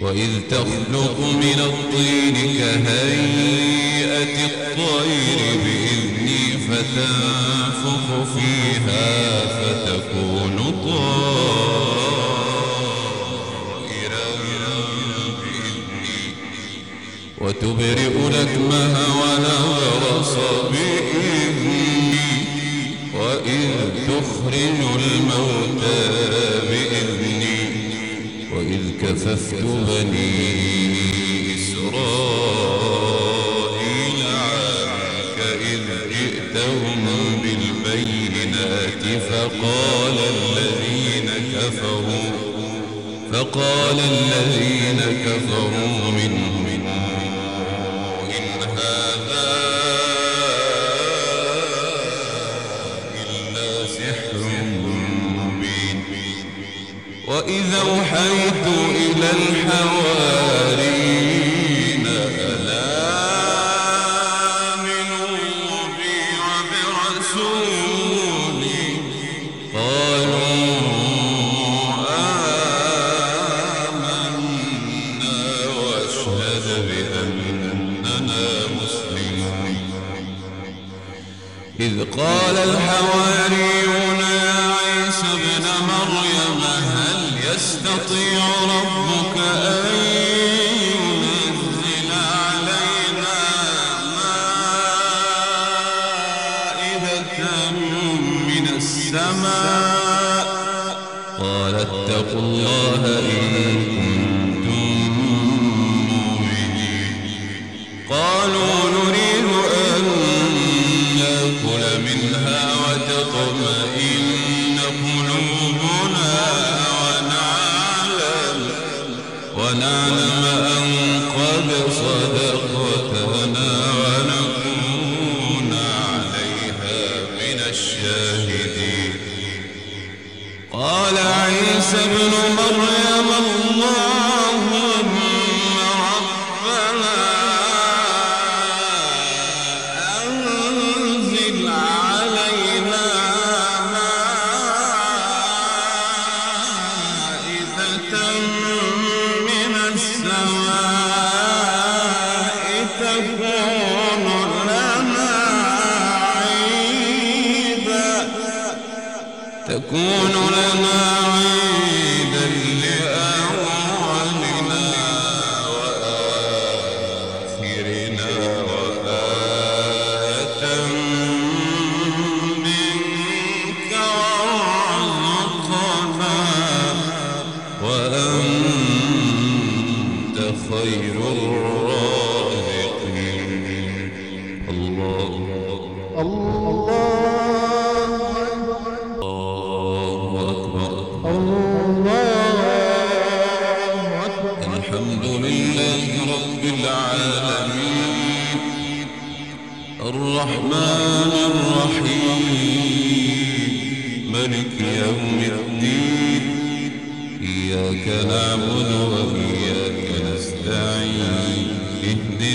وإذ تخلق من الطين كهيئة الطير بإذني فتنفخ فيها فتكون طائرا بإذني. وتبرئ لكمها ونغرس بإذني وإذ تخرج الموتى كففت بني إسرائيل عنك إذ جئتهم بالبينات فقال الذين كفروا فقال الذين كفروا منهم وإذا أوحيت إلى الحوارين ألا آمنوا بي وبرسولي؟ قالوا آمنا واشهد بأننا مسلمون. إذ قال الحواريون يستطيع ربك أن ينزل علينا مائدة من السماء. قال اتقوا الله إن خير الرازقين الله الله الله أكبر الله أكبر الحمد لله رب العالمين الرحمن الرحيم. ملك يوم الدين. إياك نعبد وإياك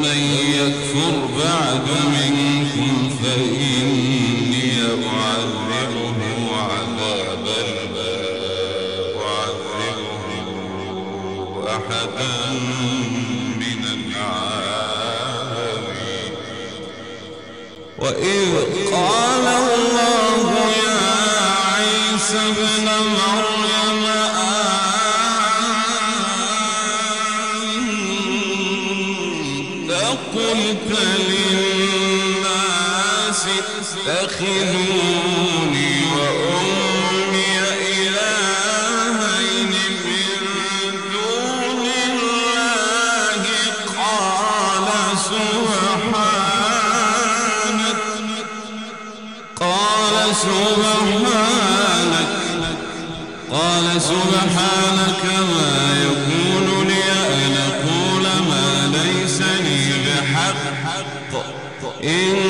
فمن يكفر بعد منكم فإني أعذبه عذابا لا أعذبه أحدا من العالمين. وإذ قال الله اتخذوني وأمي إلهين من دون الله. قال سبحانك قال سبحانك قال سبحانك ما يكون لي أن أقول ما ليس لي بحق. إن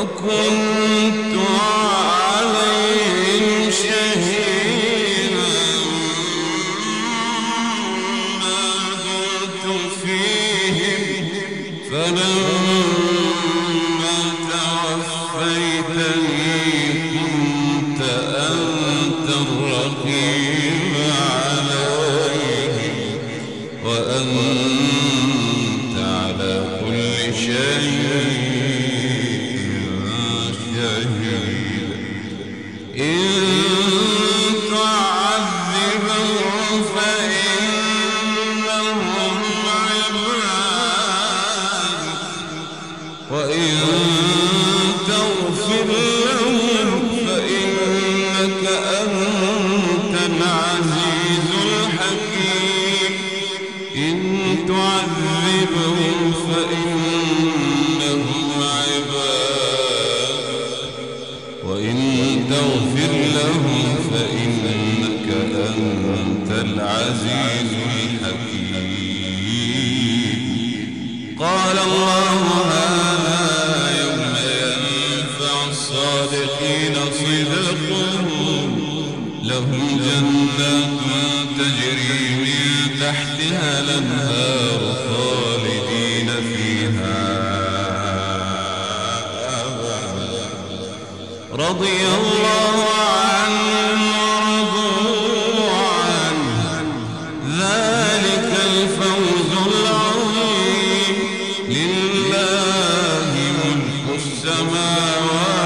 وكنت إن قال الله هذا يوم ينفع الصادقين صدقهم. لهم جنات تجري من تحتها الأنهار خالدين فيها رضي الله عنهم Amen.